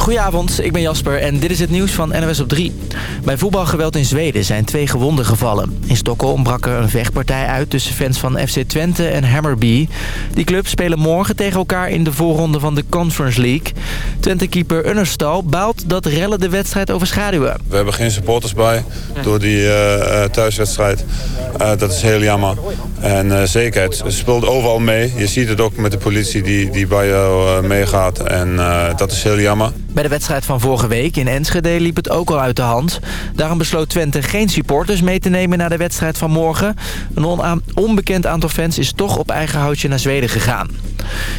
Goedenavond, ik ben Jasper en dit is het nieuws van NOS op 3. Bij voetbalgeweld in Zweden zijn twee gewonden gevallen. In Stockholm brak er een vechtpartij uit tussen fans van FC Twente en Hammerby. Die clubs spelen morgen tegen elkaar in de voorronde van de Conference League. Twente-keeper Unnerstal baalt dat rellen de wedstrijd overschaduwen. We hebben geen supporters bij door die uh, thuiswedstrijd. Uh, dat is heel jammer. En uh, zeker, het speelt overal mee. Je ziet het ook met de politie die, die bij jou meegaat. En dat is heel jammer. Bij de wedstrijd van vorige week in Enschede liep het ook al uit de hand. Daarom besloot Twente geen supporters mee te nemen naar de wedstrijd van morgen. Een onbekend aantal fans is toch op eigen houtje naar Zweden gegaan.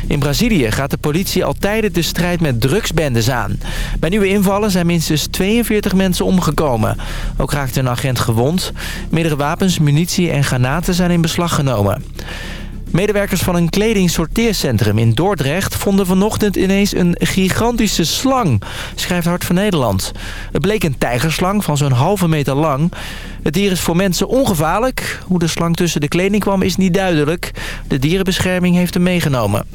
In Brazilië gaat de politie al tijden de strijd met drugsbendes aan. Bij nieuwe invallen zijn minstens 42 mensen omgekomen. Ook raakte een agent gewond. Meerdere wapens, munitie en granaten zijn in beslag genomen. Medewerkers van een kledingsorteercentrum in Dordrecht vonden vanochtend ineens een gigantische slang, schrijft Hart van Nederland. Het bleek een tijgerslang van zo'n halve meter lang. Het dier is voor mensen ongevaarlijk. Hoe de slang tussen de kleding kwam is niet duidelijk. De dierenbescherming heeft hem meegenomen.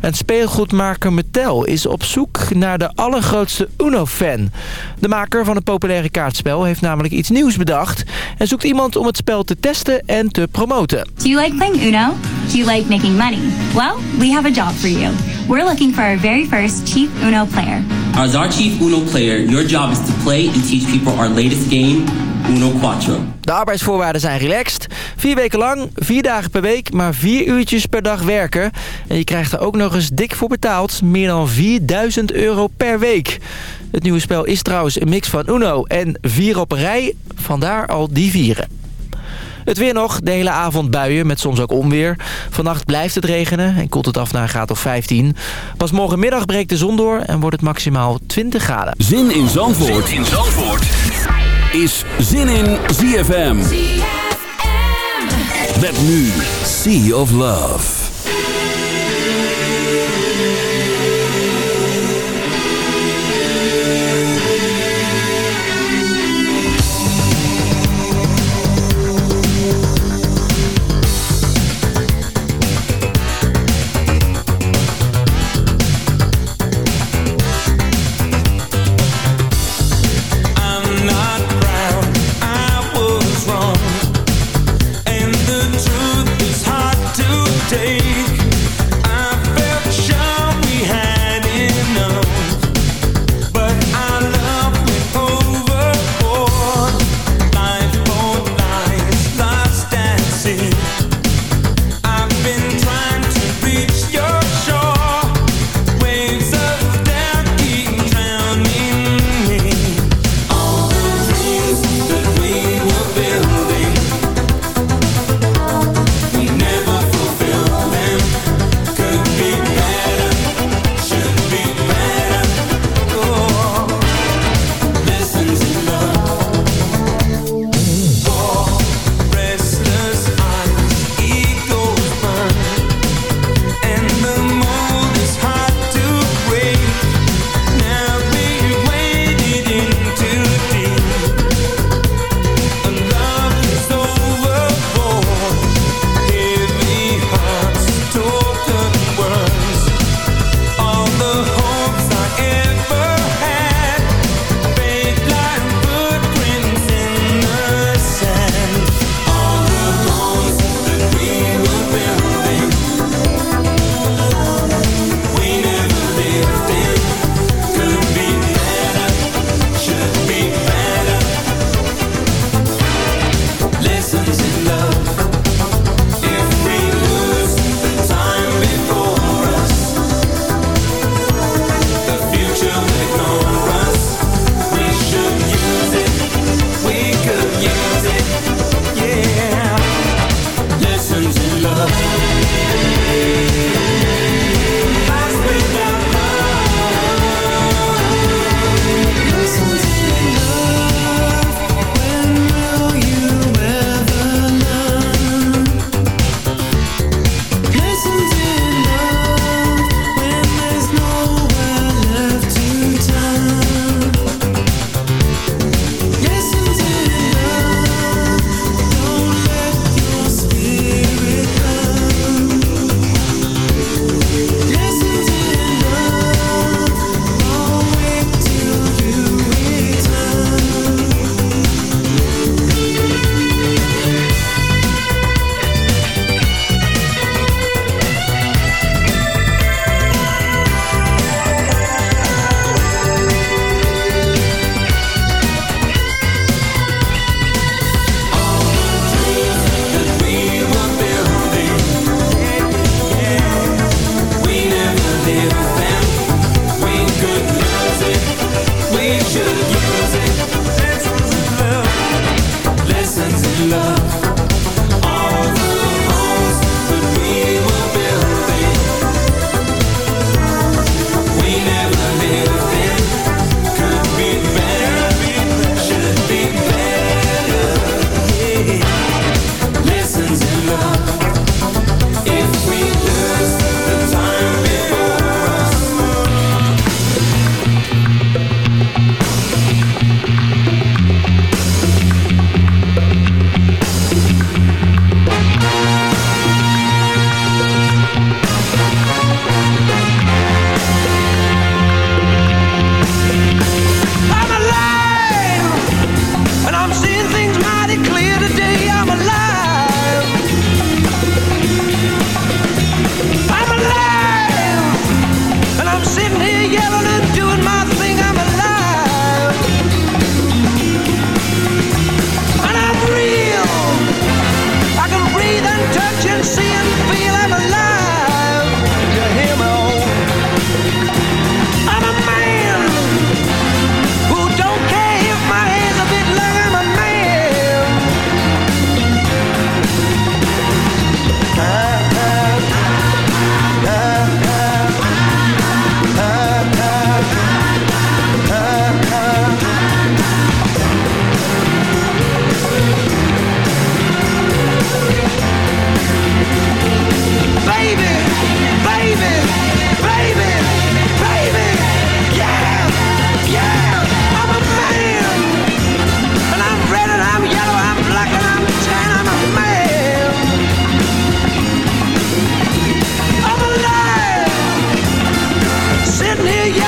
En speelgoedmaker Mattel is op zoek naar de allergrootste Uno-fan. De maker van het populaire kaartspel heeft namelijk iets nieuws bedacht... en zoekt iemand om het spel te testen en te promoten. Do you like playing Uno? Do you like making money? Well, we have a job for you. We're looking for our very first Chief Uno player. As our Chief Uno player, your job is to play and teach people our latest game, Uno Quattro. De arbeidsvoorwaarden zijn relaxed. Vier weken lang, vier dagen per week, maar vier uurtjes per dag werken. En je krijgt er ook nog eens dik voor betaald. Meer dan 4000 euro per week. Het nieuwe spel is trouwens een mix van Uno en vier op een rij. Vandaar al die vieren. Het weer nog, de hele avond buien met soms ook onweer. Vannacht blijft het regenen en koelt het af naar een graad of 15. Pas morgenmiddag breekt de zon door en wordt het maximaal 20 graden. Zin in Zandvoort, zin in Zandvoort. is Zin in ZFM. ZFM. Met nu Sea of Love.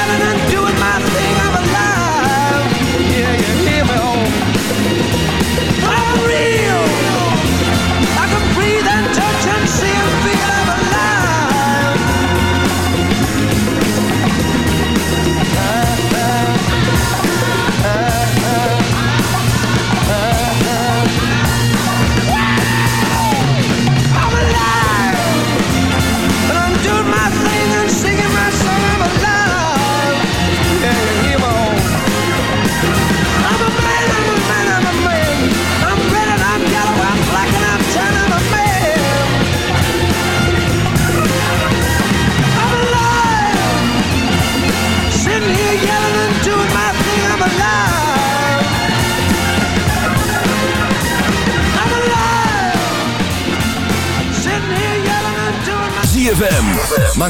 better than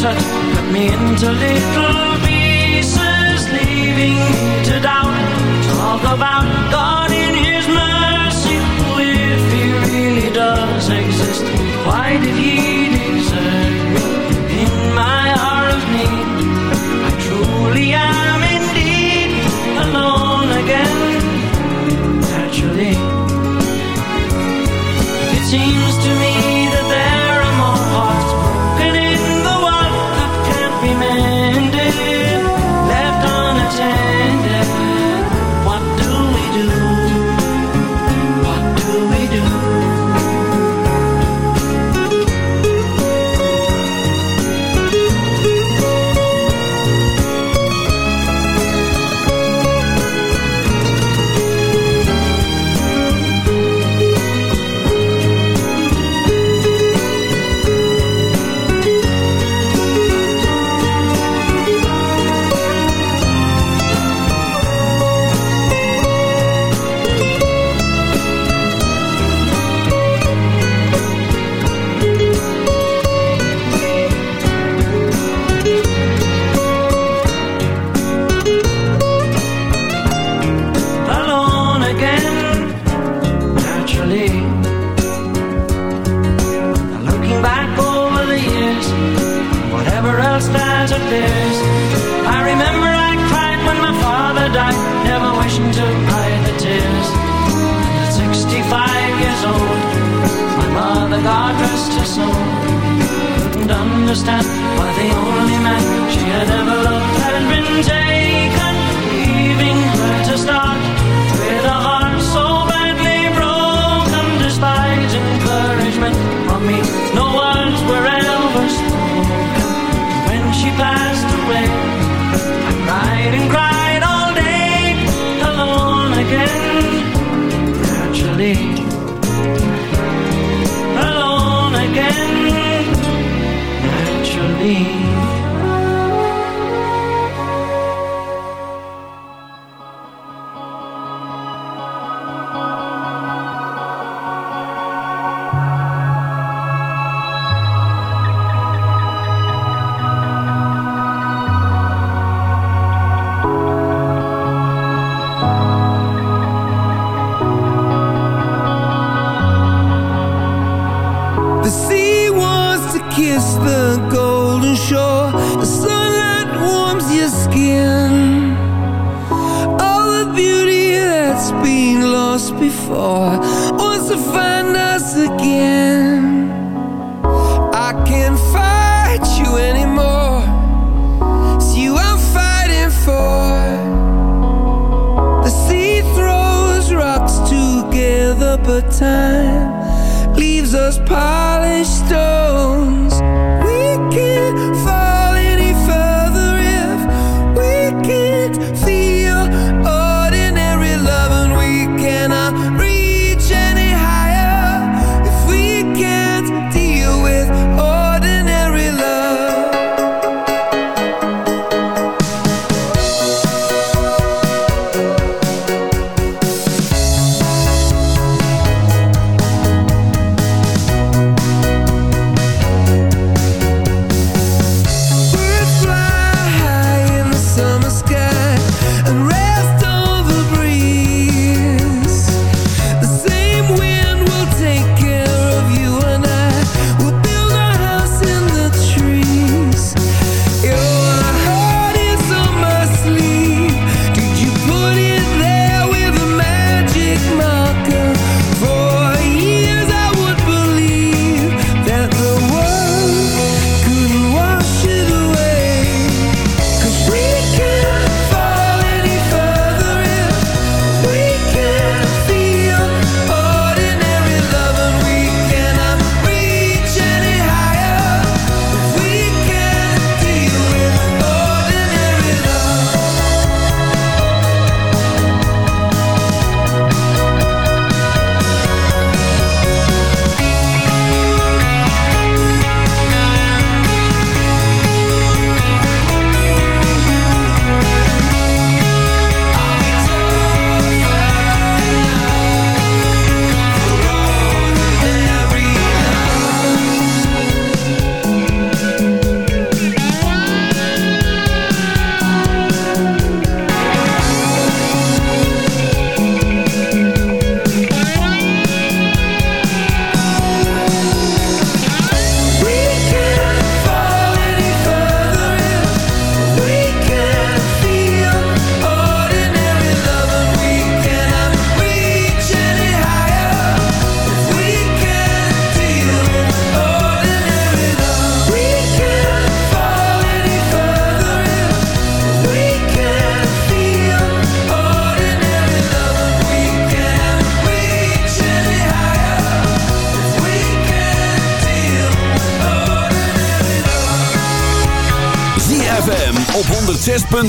Cut me into little pieces, leaving me to doubt. Talk about God in His mercy, if He really does exist. Why did He desert me in my hour of need? I truly am indeed alone again. Naturally, it seems to me.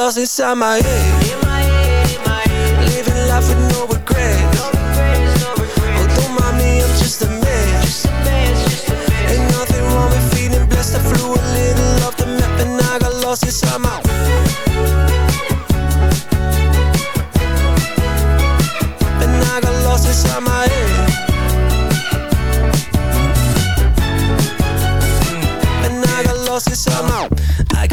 Lost inside my head. Living life with no regrets. Oh, don't mind me, I'm just a man. Ain't nothing wrong with feeling blessed. I flew a little off the map and I got lost inside my. And I got lost inside my head. And I got lost inside my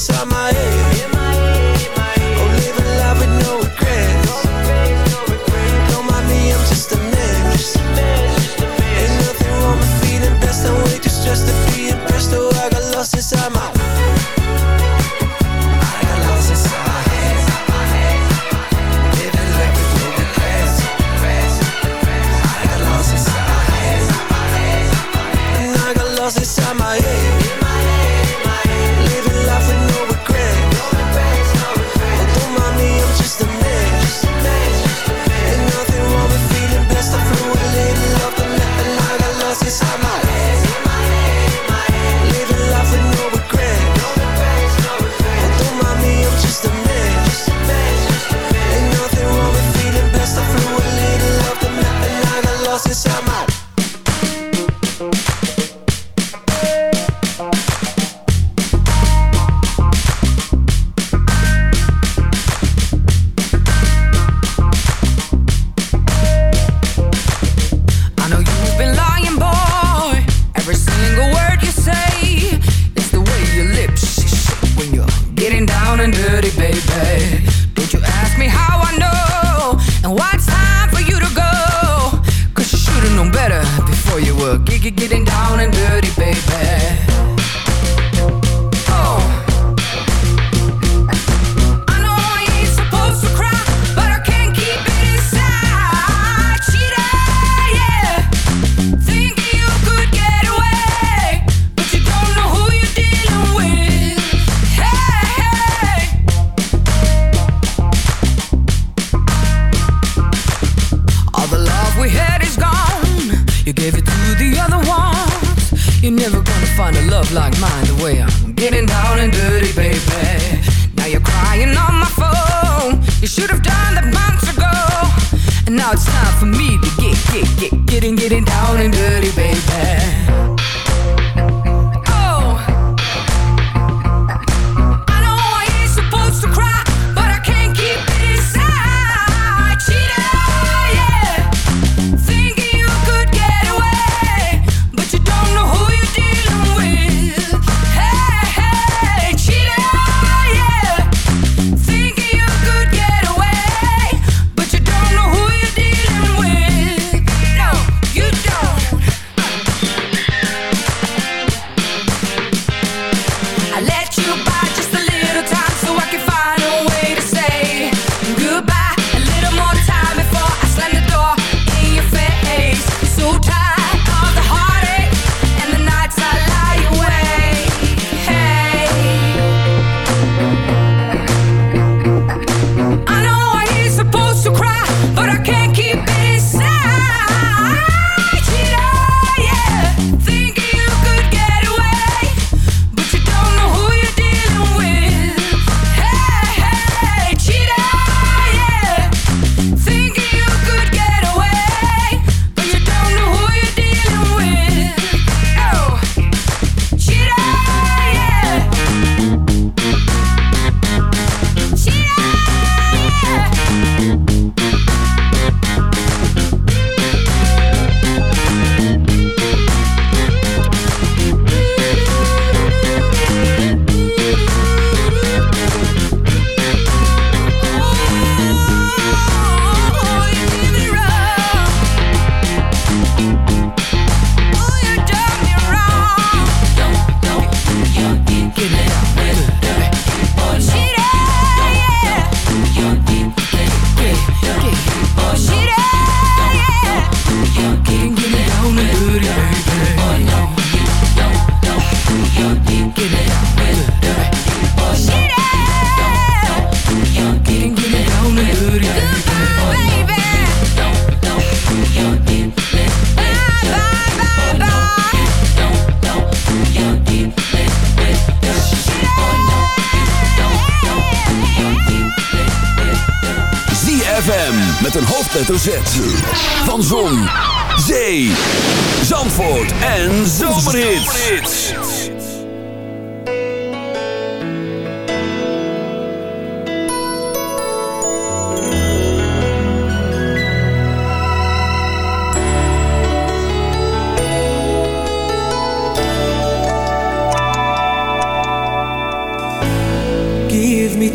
inside my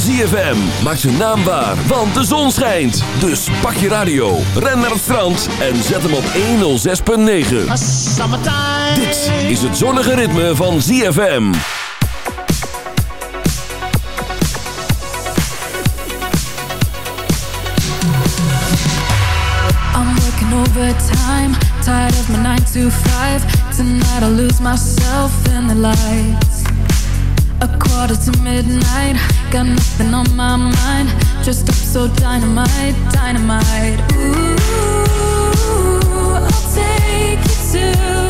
ZFM maakt zijn naam waar, want de zon schijnt. Dus pak je radio, ren naar het strand en zet hem op 106.9. Dit is het zonnige ritme van ZFM. I'm working overtime, tired of my 9 to 5 Tonight I'll lose myself in the lights A quarter to midnight, got nothing on my mind. Just up so dynamite, dynamite. Ooh, I'll take you to